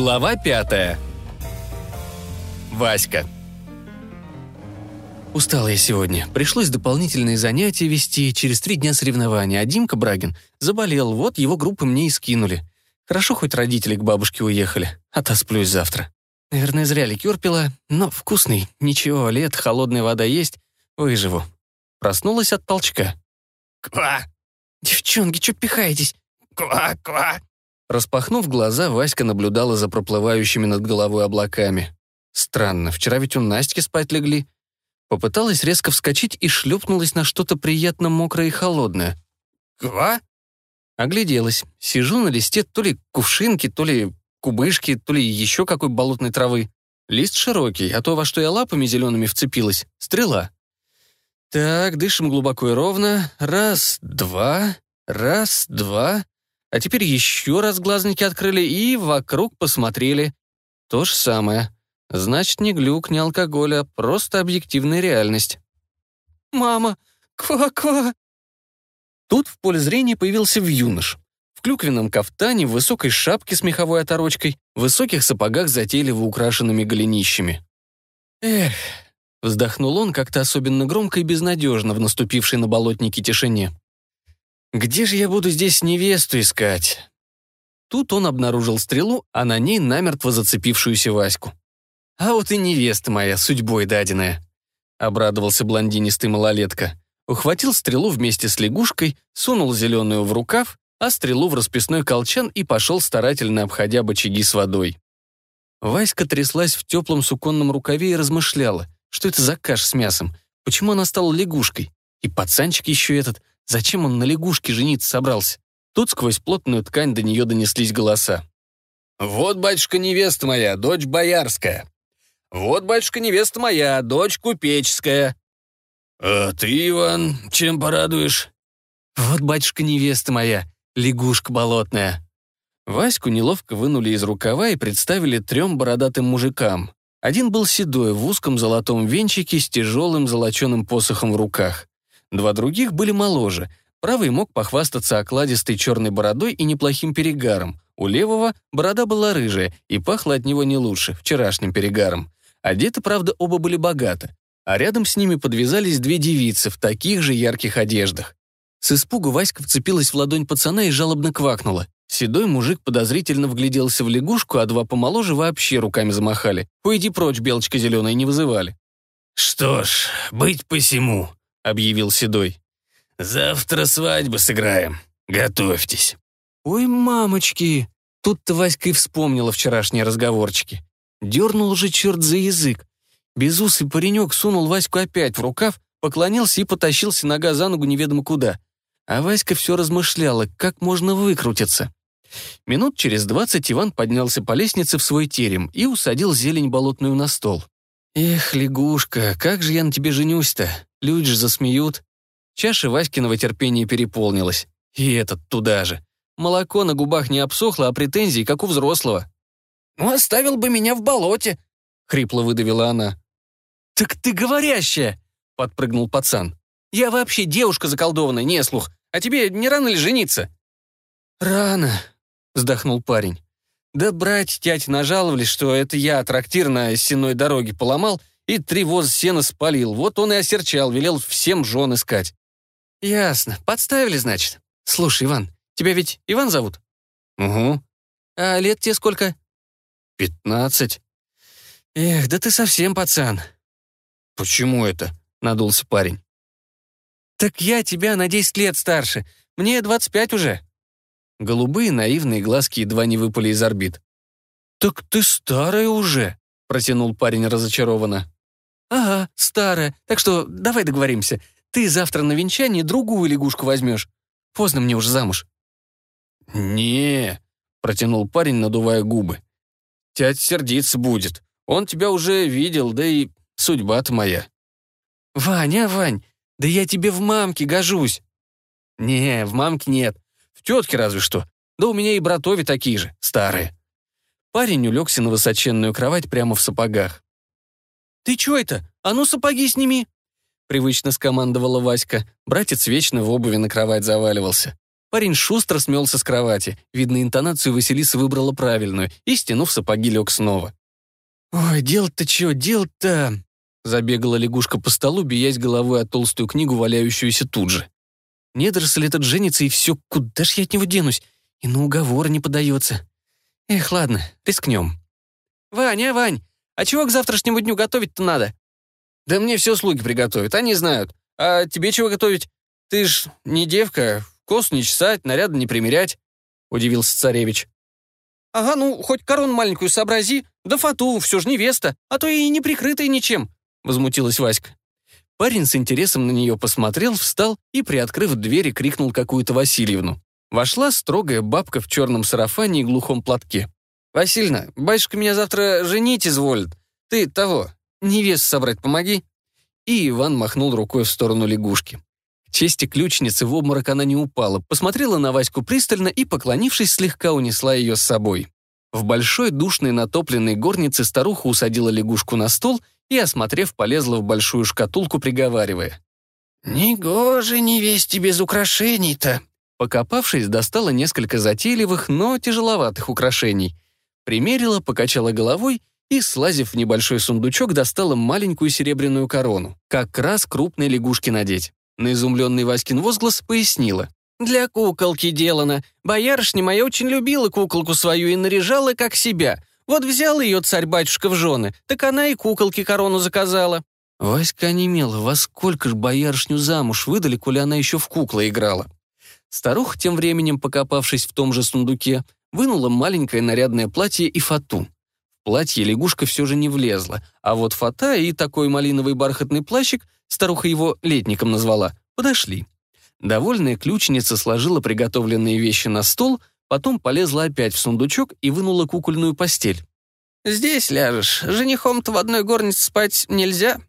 Глава пятая. Васька. Устала я сегодня. Пришлось дополнительные занятия вести, через три дня соревнования, а Димка Брагин заболел, вот его группы мне и скинули. Хорошо, хоть родители к бабушке уехали, отосплюсь завтра. Наверное, зря ликер пила, но вкусный. Ничего, лет, холодная вода есть, выживу. Проснулась от толчка. «Ква! «Девчонки, чё пихаетесь?» Ква-ква!» Распахнув глаза, Васька наблюдала за проплывающими над головой облаками. Странно, вчера ведь у Настики спать легли. Попыталась резко вскочить и шлепнулась на что-то приятно мокрое и холодное. «Ква?» Огляделась. Сижу на листе то ли кувшинки, то ли кубышки, то ли еще какой болотной травы. Лист широкий, а то, во что я лапами зелеными вцепилась, стрела. Так, дышим глубоко и ровно. Раз, два, раз, два. А теперь еще раз глазники открыли и вокруг посмотрели. То же самое. Значит, не глюк, не алкоголь, а просто объективная реальность. «Мама! Ква-ква!» Тут в поле зрения появился вьюнош. В клюквенном кафтане, в высокой шапке с меховой оторочкой, в высоких сапогах затейливо украшенными голенищами. «Эх!» — вздохнул он как-то особенно громко и безнадежно в наступившей на болотнике тишине. «Где же я буду здесь невесту искать?» Тут он обнаружил стрелу, а на ней намертво зацепившуюся Ваську. «А вот и невеста моя, судьбой даденная», — обрадовался блондинистый малолетка. Ухватил стрелу вместе с лягушкой, сунул зеленую в рукав, а стрелу в расписной колчан и пошел старательно обходя бочаги с водой. Васька тряслась в теплом суконном рукаве и размышляла, что это за каш с мясом, почему она стала лягушкой. И пацанчик еще этот, зачем он на лягушке жениться собрался? Тут сквозь плотную ткань до нее донеслись голоса. «Вот, батюшка, невеста моя, дочь боярская. Вот, батюшка, невеста моя, дочь купеческая. А ты, Иван, чем порадуешь?» «Вот, батюшка, невеста моя, лягушка болотная». Ваську неловко вынули из рукава и представили трем бородатым мужикам. Один был седой, в узком золотом венчике с тяжелым золоченым посохом в руках. Два других были моложе. Правый мог похвастаться окладистой черной бородой и неплохим перегаром. У левого борода была рыжая и пахла от него не лучше, вчерашним перегаром. Одеты, правда, оба были богаты. А рядом с ними подвязались две девицы в таких же ярких одеждах. С испугу Васька вцепилась в ладонь пацана и жалобно квакнула. Седой мужик подозрительно вгляделся в лягушку, а два помоложе вообще руками замахали. «Уйди прочь, белочка зеленая, не вызывали». «Что ж, быть посему», — объявил Седой. «Завтра свадьбу сыграем. Готовьтесь». «Ой, мамочки!» Тут-то Васька и вспомнила вчерашние разговорчики. Дернул же черт за язык. Безусый паренек сунул Ваську опять в рукав, поклонился и потащился нога за ногу неведомо куда. А Васька все размышляла, как можно выкрутиться. Минут через двадцать Иван поднялся по лестнице в свой терем и усадил зелень болотную на стол. «Эх, лягушка, как же я на тебе женюсь-то? Люди же засмеют». Чаша Васькиного терпения переполнилась. И этот туда же. Молоко на губах не обсохло, а претензии, как у взрослого. «Ну, оставил бы меня в болоте», — хрипло выдавила она. «Так ты говорящая!» — подпрыгнул пацан. «Я вообще девушка заколдованная, не слух. А тебе не рано ли жениться?» «Рано», — вздохнул парень. «Да брать тять нажаловались, что это я трактир на сеной дороге поломал и три воза сена спалил. Вот он и осерчал, велел всем жен искать». «Ясно. Подставили, значит. Слушай, Иван, тебя ведь Иван зовут?» «Угу». «А лет тебе сколько?» «Пятнадцать». «Эх, да ты совсем пацан». «Почему это?» — надулся парень. «Так я тебя на десять лет старше. Мне двадцать пять уже». Голубые наивные глазки едва не выпали из орбит. «Так ты старая уже», — протянул парень разочарованно. «Ага, старая. Так что давай договоримся. Ты завтра на венчание другую лягушку возьмешь. Поздно мне уже замуж». «Не», — протянул парень, надувая губы. «Тять сердиться будет. Он тебя уже видел, да и судьба-то моя». «Ваня, Вань, да я тебе в мамке гожусь». «Не, в мамке нет. В тетке разве что. Да у меня и братови такие же, старые». Парень улегся на высоченную кровать прямо в сапогах. «Ты чё это? А ну сапоги сними!» Привычно скомандовала Васька. Братец вечно в обуви на кровать заваливался. Парень шустро смелся с кровати. Видно, интонацию Василиса выбрала правильную и, стянув сапоги, лег снова. «Ой, дело-то чё, дело-то...» Забегала лягушка по столу, биясь головой о толстую книгу, валяющуюся тут же. Недоросль этот женится, и все, куда ж я от него денусь? И на уговоры не подается. Эх, ладно, рискнем. «Ваня, Вань, а чего к завтрашнему дню готовить-то надо?» «Да мне все слуги приготовят, они знают. А тебе чего готовить? Ты ж не девка, кос не чесать, наряды не примерять», — удивился царевич. «Ага, ну, хоть корону маленькую сообрази, да фату, все ж невеста, а то и не прикрытая ничем», — возмутилась Васька. Парень с интересом на нее посмотрел, встал и, приоткрыв дверь, крикнул какую-то Васильевну. Вошла строгая бабка в черном сарафане и глухом платке. «Васильна, батюшка меня завтра женить изволит. Ты того, невест собрать помоги». И Иван махнул рукой в сторону лягушки. К чести ключницы в обморок она не упала, посмотрела на Ваську пристально и, поклонившись, слегка унесла ее с собой. В большой душной натопленной горнице старуха усадила лягушку на стол и, осмотрев, полезла в большую шкатулку, приговаривая. «Негоже невесте без украшений-то». Покопавшись, достала несколько затейливых, но тяжеловатых украшений. Примерила, покачала головой и, слазив в небольшой сундучок, достала маленькую серебряную корону. Как раз крупной лягушке надеть. На изумленный Васькин возглас пояснила. «Для куколки делано. Боярышня моя очень любила куколку свою и наряжала как себя. Вот взял ее царь-батюшка в жены, так она и куколке корону заказала». Васька онемела, во сколько ж боярышню замуж выдали, коли она еще в куклы играла. Старуха, тем временем покопавшись в том же сундуке, вынула маленькое нарядное платье и фату. В платье лягушка все же не влезла, а вот фата и такой малиновый бархатный плащик, старуха его летником назвала, подошли. Довольная ключница сложила приготовленные вещи на стол, Потом полезла опять в сундучок и вынула кукольную постель. «Здесь ляжешь. Женихом-то в одной горнице спать нельзя».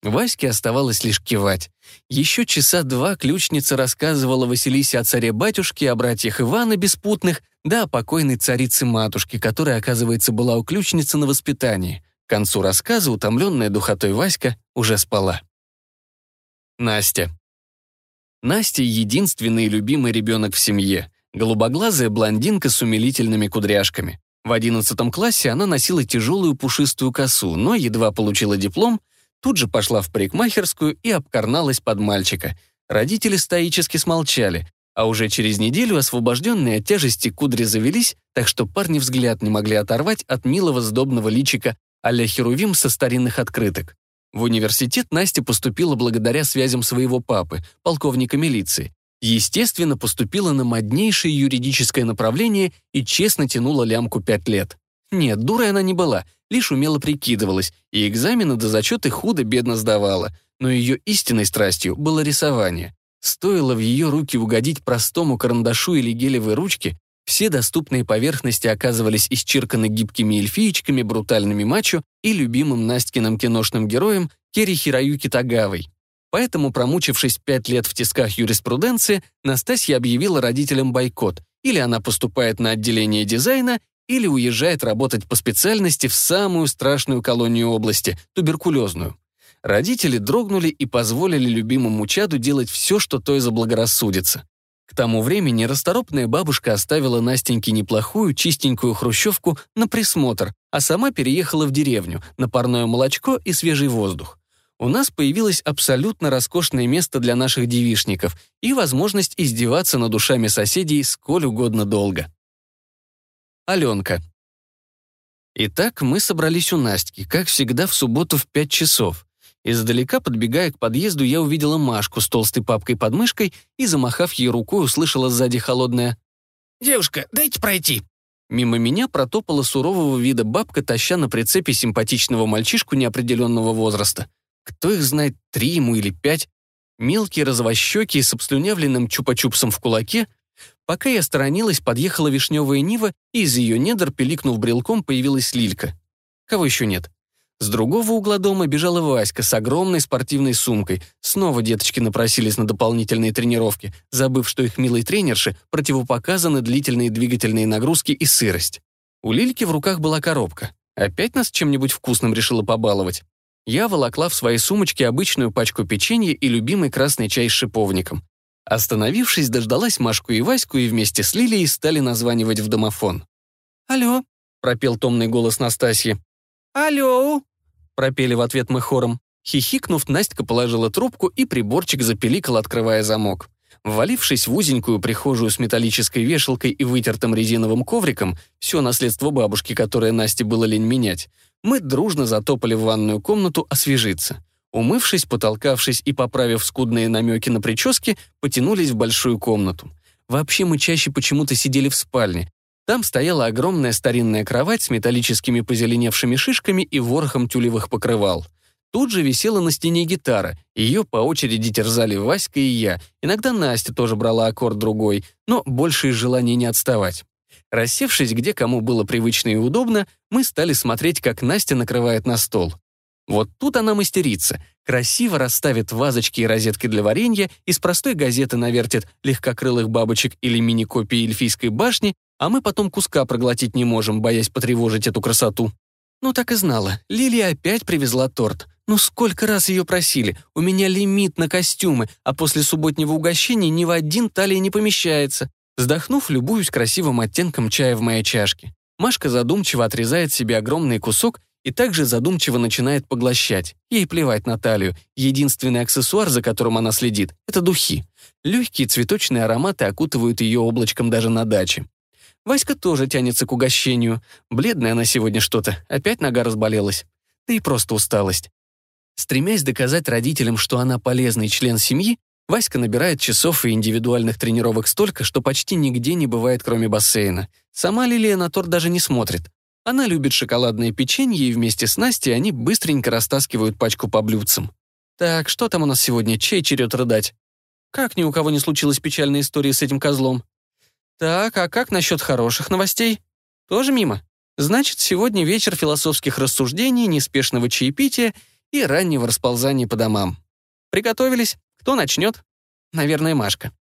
Ваське оставалось лишь кивать. Еще часа два ключница рассказывала Василисе о царе-батюшке, о братьях Ивана Беспутных, да о покойной царице-матушке, которая, оказывается, была у ключницы на воспитании. К концу рассказа утомленная духотой Васька уже спала. Настя. Настя — единственный любимый ребенок в семье. Голубоглазая блондинка с умилительными кудряшками. В одиннадцатом классе она носила тяжелую пушистую косу, но едва получила диплом, тут же пошла в парикмахерскую и обкарналась под мальчика. Родители стоически смолчали, а уже через неделю освобожденные от тяжести кудри завелись, так что парни взгляд не могли оторвать от милого сдобного личика а-ля Херувим со старинных открыток. В университет Настя поступила благодаря связям своего папы, полковника милиции, Естественно, поступила на моднейшее юридическое направление и честно тянула лямку пять лет. Нет, дурой она не была, лишь умело прикидывалась, и экзамены до зачеты худо-бедно сдавала, но ее истинной страстью было рисование. Стоило в ее руки угодить простому карандашу или гелевой ручке, все доступные поверхности оказывались исчерканы гибкими эльфиечками, брутальными мачо и любимым Настькиным киношным героем Керри Хироюки Тагавой. Поэтому, промучившись пять лет в тисках юриспруденции, Настасья объявила родителям бойкот. Или она поступает на отделение дизайна, или уезжает работать по специальности в самую страшную колонию области – туберкулезную. Родители дрогнули и позволили любимому чаду делать все, что то и заблагорассудится. К тому времени расторопная бабушка оставила Настеньке неплохую, чистенькую хрущевку на присмотр, а сама переехала в деревню на парное молочко и свежий воздух у нас появилось абсолютно роскошное место для наших девишников и возможность издеваться над душами соседей сколь угодно долго. Аленка. Итак, мы собрались у Настки, как всегда, в субботу в пять часов. Издалека, подбегая к подъезду, я увидела Машку с толстой папкой под мышкой и, замахав ей рукой, услышала сзади холодное «Девушка, дайте пройти». Мимо меня протопала сурового вида бабка, таща на прицепе симпатичного мальчишку неопределенного возраста. Кто их знает, три ему или пять? Мелкие развощеки с обслюнявленным чупа-чупсом в кулаке. Пока я сторонилась, подъехала вишневая Нива, и из ее недр, пиликнув брелком, появилась Лилька. Кого еще нет? С другого угла дома бежала Васька с огромной спортивной сумкой. Снова деточки напросились на дополнительные тренировки, забыв, что их милой тренерши противопоказаны длительные двигательные нагрузки и сырость. У Лильки в руках была коробка. Опять нас чем-нибудь вкусным решила побаловать я волокла в своей сумочке обычную пачку печенья и любимый красный чай с шиповником. Остановившись, дождалась Машку и Ваську и вместе с Лилией стали названивать в домофон. «Алло», — пропел томный голос Настасьи. «Алло», — пропели в ответ мы хором. Хихикнув, Настя положила трубку и приборчик запеликал, открывая замок. Ввалившись в узенькую прихожую с металлической вешалкой и вытертым резиновым ковриком, все наследство бабушки, которое Насте было лень менять, мы дружно затопали в ванную комнату освежиться. Умывшись, потолкавшись и поправив скудные намеки на прически, потянулись в большую комнату. Вообще мы чаще почему-то сидели в спальне. Там стояла огромная старинная кровать с металлическими позеленевшими шишками и ворохом тюлевых покрывал. Тут же висела на стене гитара, ее по очереди терзали Васька и я. Иногда Настя тоже брала аккорд другой, но больше из желания не отставать. Рассевшись, где кому было привычно и удобно, мы стали смотреть, как Настя накрывает на стол. Вот тут она мастерица. Красиво расставит вазочки и розетки для варенья, из простой газеты навертит легкокрылых бабочек или мини-копии эльфийской башни, а мы потом куска проглотить не можем, боясь потревожить эту красоту. Ну так и знала. Лилия опять привезла торт. Ну сколько раз ее просили? У меня лимит на костюмы, а после субботнего угощения ни в один талии не помещается. Вздохнув, любуюсь красивым оттенком чая в моей чашке. Машка задумчиво отрезает себе огромный кусок и также задумчиво начинает поглощать. Ей плевать на талию. Единственный аксессуар, за которым она следит, — это духи. Легкие цветочные ароматы окутывают ее облачком даже на даче. Васька тоже тянется к угощению. Бледная она сегодня что-то, опять нога разболелась. Да и просто усталость. Стремясь доказать родителям, что она полезный член семьи, Васька набирает часов и индивидуальных тренировок столько, что почти нигде не бывает, кроме бассейна. Сама Лилия на торт даже не смотрит. Она любит шоколадное печенье, и вместе с Настей они быстренько растаскивают пачку по блюдцам. Так, что там у нас сегодня? Чей черед рыдать? Как ни у кого не случилась печальная история с этим козлом? Так, а как насчет хороших новостей? Тоже мимо? Значит, сегодня вечер философских рассуждений, неспешного чаепития и раннего расползания по домам. Приготовились? Кто начнет? Наверное, Машка.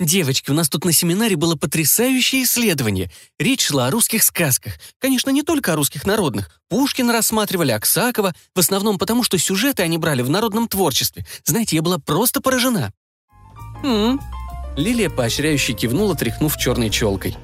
«Девочки, у нас тут на семинаре было потрясающее исследование. Речь шла о русских сказках. Конечно, не только о русских народных. Пушкина рассматривали, Аксакова, в основном потому, что сюжеты они брали в народном творчестве. Знаете, я была просто поражена». «М-м». Лилия поощряюще кивнула, тряхнув черной челкой.